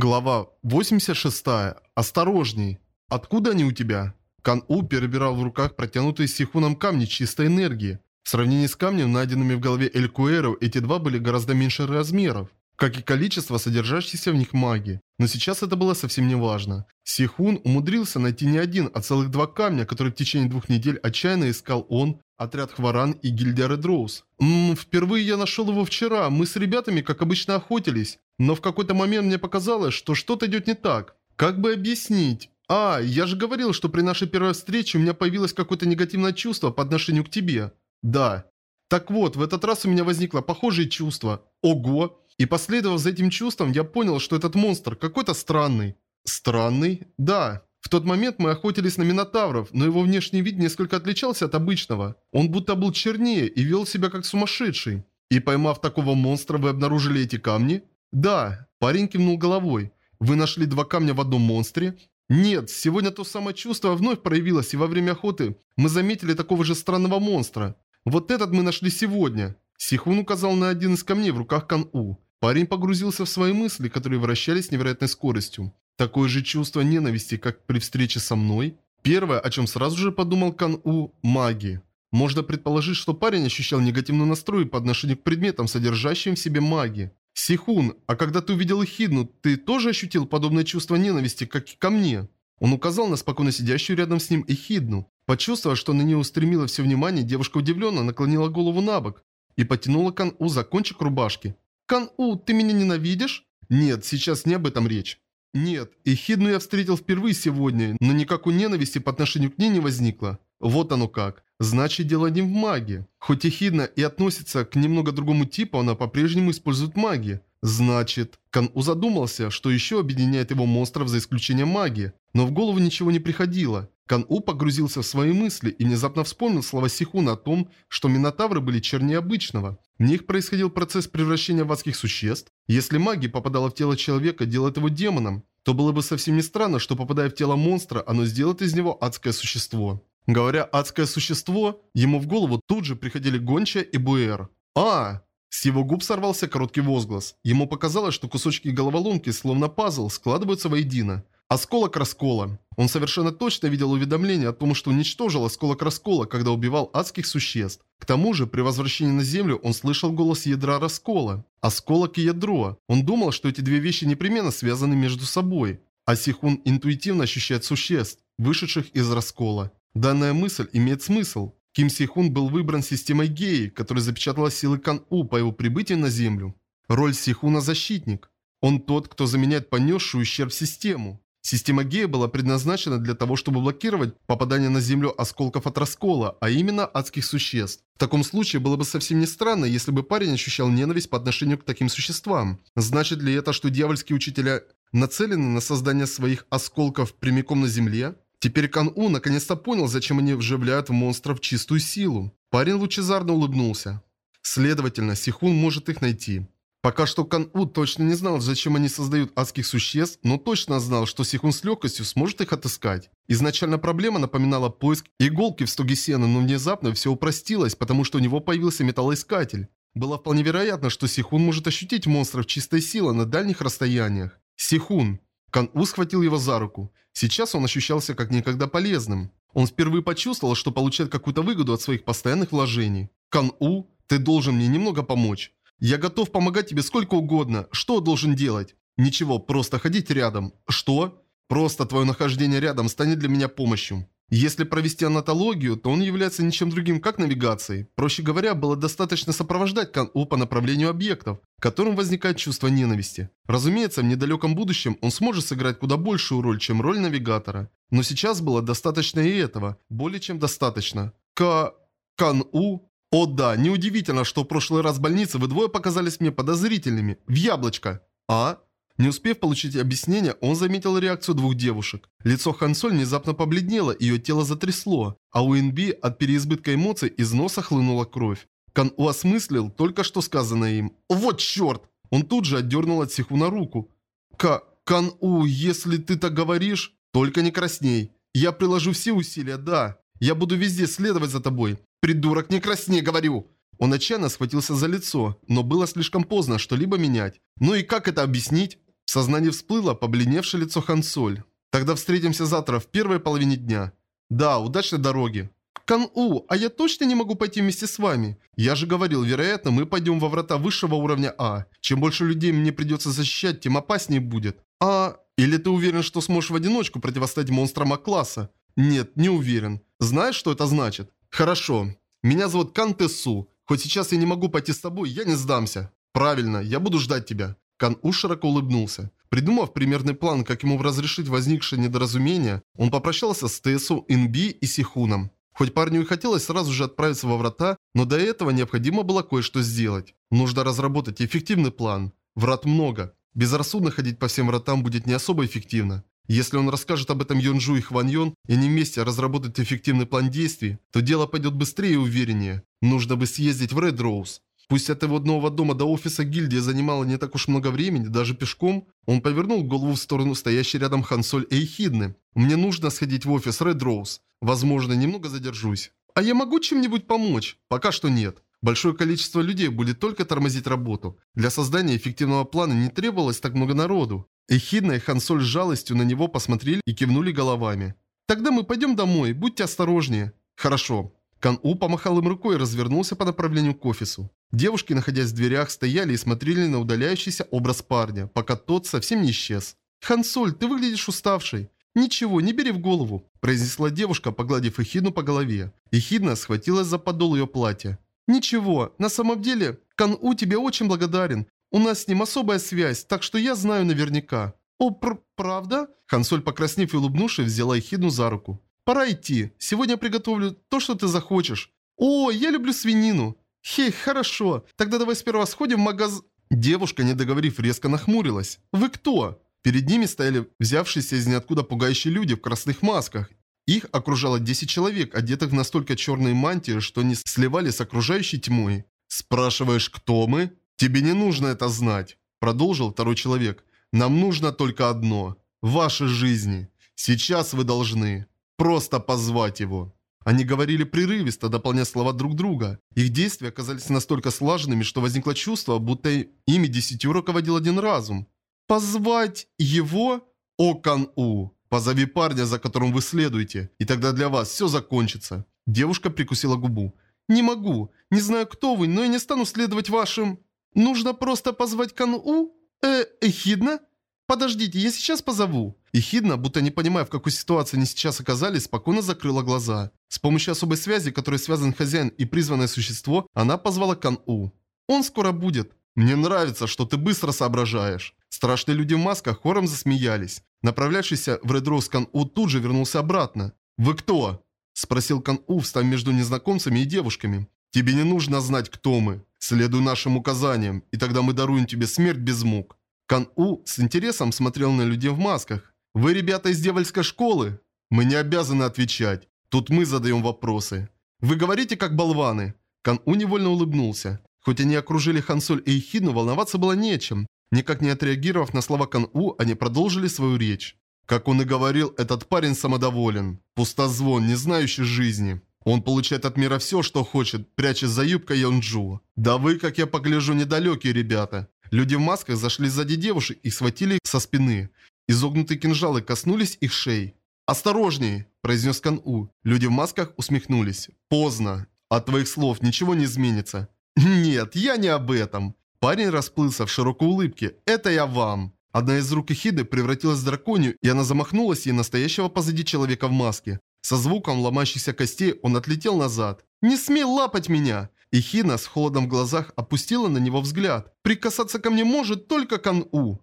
Глава 86. Осторожней. Откуда они у тебя? Кан-У перебирал в руках протянутые Сихуном камни чистой энергии. В сравнении с камнем, найденными в голове Элькуэру, эти два были гораздо меньше размеров, как и количество содержащейся в них магии. Но сейчас это было совсем не важно. Сихун умудрился найти не один, а целых два камня, которые в течение двух недель отчаянно искал он, отряд Хваран и гильдия Редроуз. Ммм, впервые я нашел его вчера, мы с ребятами, как обычно, охотились. Но в какой-то момент мне показалось, что что-то идет не так. Как бы объяснить? А, я же говорил, что при нашей первой встрече у меня появилось какое-то негативное чувство по отношению к тебе. Да. Так вот, в этот раз у меня возникло похожее чувство. Ого! И последовав за этим чувством, я понял, что этот монстр какой-то странный. Странный? Да. В тот момент мы охотились на минотавров, но его внешний вид несколько отличался от обычного. Он будто был чернее и вел себя как сумасшедший. И поймав такого монстра, вы обнаружили эти камни? Да. Парень кивнул головой. Вы нашли два камня в одном монстре? Нет, сегодня то самое чувство вновь проявилось, и во время охоты мы заметили такого же странного монстра. Вот этот мы нашли сегодня. Сихун указал на один из камней в руках Кан-У. Парень погрузился в свои мысли, которые вращались с невероятной скоростью. Такое же чувство ненависти, как при встрече со мной. Первое, о чем сразу же подумал Кан-У – магия. Можно предположить, что парень ощущал негативный настрой по отношению к предметам, содержащим в себе магию. Сихун, а когда ты увидел Эхидну, ты тоже ощутил подобное чувство ненависти, как и ко мне? Он указал на спокойно сидящую рядом с ним Эхидну. Почувствовав, что на нее устремило все внимание, девушка удивленно наклонила голову на бок и потянула Кан-У за кончик рубашки. «Кан-У, ты меня ненавидишь?» «Нет, сейчас не об этом речь». «Нет, Эхидну я встретил впервые сегодня, но никакой ненависти по отношению к ней не возникло. Вот оно как. Значит, дело не в магии. Хоть Эхидна и относится к немного другому типу, она по-прежнему использует магию. Значит, Кан-У задумался, что еще объединяет его монстров за исключением магии. Но в голову ничего не приходило. Кан-У погрузился в свои мысли и внезапно вспомнил слова Сихуна о том, что минотавры были чернее обычного. В них происходил процесс превращения в адских существ. Если магия попадала в тело человека, делает его демоном, то было бы совсем не странно, что попадая в тело монстра, оно сделает из него адское существо. Говоря «адское существо», ему в голову тут же приходили Гонча и Буэр. «А!» С его губ сорвался короткий возглас. Ему показалось, что кусочки головоломки, словно пазл, складываются воедино. Осколок раскола. Он совершенно точно видел уведомление о том, что уничтожил осколок раскола, когда убивал адских существ. К тому же, при возвращении на Землю он слышал голос ядра раскола. Осколок и ядро. Он думал, что эти две вещи непременно связаны между собой. А Сихун интуитивно ощущает существ, вышедших из раскола. Данная мысль имеет смысл. Ким Сихун был выбран системой Геи, которая запечатала силы Кан-У по его прибытию на Землю. Роль Сихуна – защитник. Он тот, кто заменяет понесшую ущерб систему. Система Гея была предназначена для того, чтобы блокировать попадание на Землю осколков от раскола, а именно адских существ. В таком случае было бы совсем не странно, если бы парень ощущал ненависть по отношению к таким существам. Значит ли это, что дьявольские учителя нацелены на создание своих осколков прямиком на Земле? Теперь Кан-У наконец-то понял, зачем они вживляют в монстров чистую силу. Парень лучезарно улыбнулся. Следовательно, Сихун может их найти. Пока что Кан-У точно не знал, зачем они создают адских существ, но точно знал, что Сихун с легкостью сможет их отыскать. Изначально проблема напоминала поиск иголки в стоге сена, но внезапно все упростилось, потому что у него появился металлоискатель. Было вполне вероятно, что Сихун может ощутить монстров чистой силы на дальних расстояниях. Сихун. Кан-У схватил его за руку. Сейчас он ощущался как никогда полезным. Он впервые почувствовал, что получает какую-то выгоду от своих постоянных вложений. Кан-У, ты должен мне немного помочь. Я готов помогать тебе сколько угодно. Что должен делать? Ничего, просто ходить рядом. Что? Просто твое нахождение рядом станет для меня помощью. Если провести анатологию, то он является ничем другим, как навигацией. Проще говоря, было достаточно сопровождать Кан-У по направлению объектов, которым возникает чувство ненависти. Разумеется, в недалеком будущем он сможет сыграть куда большую роль, чем роль навигатора. Но сейчас было достаточно и этого, более чем достаточно. К... Кан-У о да, неудивительно, что в прошлый раз в больнице вы двое показались мне подозрительными. В яблочко. А? Не успев получить объяснение, он заметил реакцию двух девушек. Лицо Хансоль внезапно побледнело, ее тело затрясло, а у Инби от переизбытка эмоций из носа хлынула кровь. Кан У осмыслил только что сказанное им. «Вот черт!» Он тут же отдернул от Сихуна руку. «Ка... Кан У, если ты так говоришь, только не красней. Я приложу все усилия, да. Я буду везде следовать за тобой. «Придурок, не красней, говорю!» Он отчаянно схватился за лицо, но было слишком поздно что-либо менять. Ну и как это объяснить? В сознании всплыло побледневшее лицо Хансоль. Тогда встретимся завтра в первой половине дня. Да, удачной дороги. Кан-У, а я точно не могу пойти вместе с вами? Я же говорил, вероятно, мы пойдем во врата высшего уровня А. Чем больше людей мне придется защищать, тем опаснее будет. А... Или ты уверен, что сможешь в одиночку противостоять монстрам А-класса? Нет, не уверен. Знаешь, что это значит? Хорошо. Меня зовут Кан Тесу. Хоть сейчас я не могу пойти с тобой, я не сдамся. Правильно, я буду ждать тебя. Кан-У широко улыбнулся. Придумав примерный план, как ему разрешить возникшее недоразумение, он попрощался с Тесу, Инби и Сихуном. Хоть парню и хотелось сразу же отправиться во врата, но до этого необходимо было кое-что сделать. Нужно разработать эффективный план. Врат много. Безрассудно ходить по всем вратам будет не особо эффективно. Если он расскажет об этом Йонжу и Хван Йон, и они вместе разработают эффективный план действий, то дело пойдет быстрее и увереннее. Нужно бы съездить в Ред Роуз. Пусть от его нового дома до офиса гильдии занимало не так уж много времени, даже пешком, он повернул голову в сторону стоящей рядом Хансоль Эйхидны. «Мне нужно сходить в офис Ред Роуз. Возможно, немного задержусь. А я могу чем-нибудь помочь? Пока что нет. Большое количество людей будет только тормозить работу. Для создания эффективного плана не требовалось так много народу. Эхидна и Хансоль с жалостью на него посмотрели и кивнули головами. «Тогда мы пойдем домой, будьте осторожнее». «Хорошо». Кан-У помахал им рукой и развернулся по направлению к офису. Девушки, находясь в дверях, стояли и смотрели на удаляющийся образ парня, пока тот совсем не исчез. «Хансоль, ты выглядишь уставшей». «Ничего, не бери в голову», – произнесла девушка, погладив Эхидну по голове. Эхидна схватилась за подол ее платья. «Ничего, на самом деле, Кан-У тебе очень благодарен. У нас с ним особая связь, так что я знаю наверняка». «О, пр правда?» Хансоль, покраснев и улыбнувшись, взяла Эхидну за руку. «Пора идти. Сегодня приготовлю то, что ты захочешь». «О, я люблю свинину». «Хей, хорошо. Тогда давай сперва сходим в магаз...» Девушка, не договорив, резко нахмурилась. «Вы кто?» Перед ними стояли взявшиеся из ниоткуда пугающие люди в красных масках. Их окружало 10 человек, одетых в настолько черные мантии, что они сливали с окружающей тьмой. «Спрашиваешь, кто мы? Тебе не нужно это знать», – продолжил второй человек. «Нам нужно только одно – ваши жизни. Сейчас вы должны просто позвать его». Они говорили прерывисто, дополняя слова друг друга. Их действия оказались настолько слаженными, что возникло чувство, будто ими десятью руководил один разум. Позвать его Окан-У. Позови парня, за которым вы следуете, и тогда для вас все закончится. Девушка прикусила губу. Не могу. Не знаю, кто вы, но я не стану следовать вашим... Нужно просто позвать Кан-У? Э, Эхидна? Подождите, я сейчас позову. Эхидна, будто не понимая, в какой ситуации они сейчас оказались, спокойно закрыла глаза. С помощью особой связи, которой связан хозяин и призванное существо, она позвала Кан-У. Он скоро будет. Мне нравится, что ты быстро соображаешь. Страшные люди в масках хором засмеялись. Направлявшийся в Ред Роуз Кан-У тут же вернулся обратно. «Вы кто?» – спросил Кан-У, встав между незнакомцами и девушками. «Тебе не нужно знать, кто мы. Следуй нашим указаниям, и тогда мы даруем тебе смерть без мук». Кан-У с интересом смотрел на людей в масках. «Вы ребята из дьявольской школы?» «Мы не обязаны отвечать. Тут мы задаем вопросы. Вы говорите как болваны». Кан-У невольно улыбнулся. Хоть они окружили Хансоль и Эхидну, волноваться было нечем. Никак не отреагировав на слова Кан-У, они продолжили свою речь. Как он и говорил, этот парень самодоволен. Пустозвон, не знающий жизни. Он получает от мира все, что хочет, прячась за юбкой Йонджу. Да вы, как я погляжу, недалекие ребята. Люди в масках зашли сзади девушек и схватили их со спины. Изогнутые кинжалы коснулись их шеи. «Осторожней!» – произнес Кан-У. Люди в масках усмехнулись. «Поздно. От твоих слов ничего не изменится». «Нет, я не об этом. Парень расплылся в широкой улыбке. «Это я вам!» Одна из рук Эхиды превратилась в драконию, и она замахнулась ей настоящего позади человека в маске. Со звуком ломающихся костей он отлетел назад. «Не смей лапать меня!» Ихина с холодом в глазах опустила на него взгляд. «Прикасаться ко мне может только Кан-У!»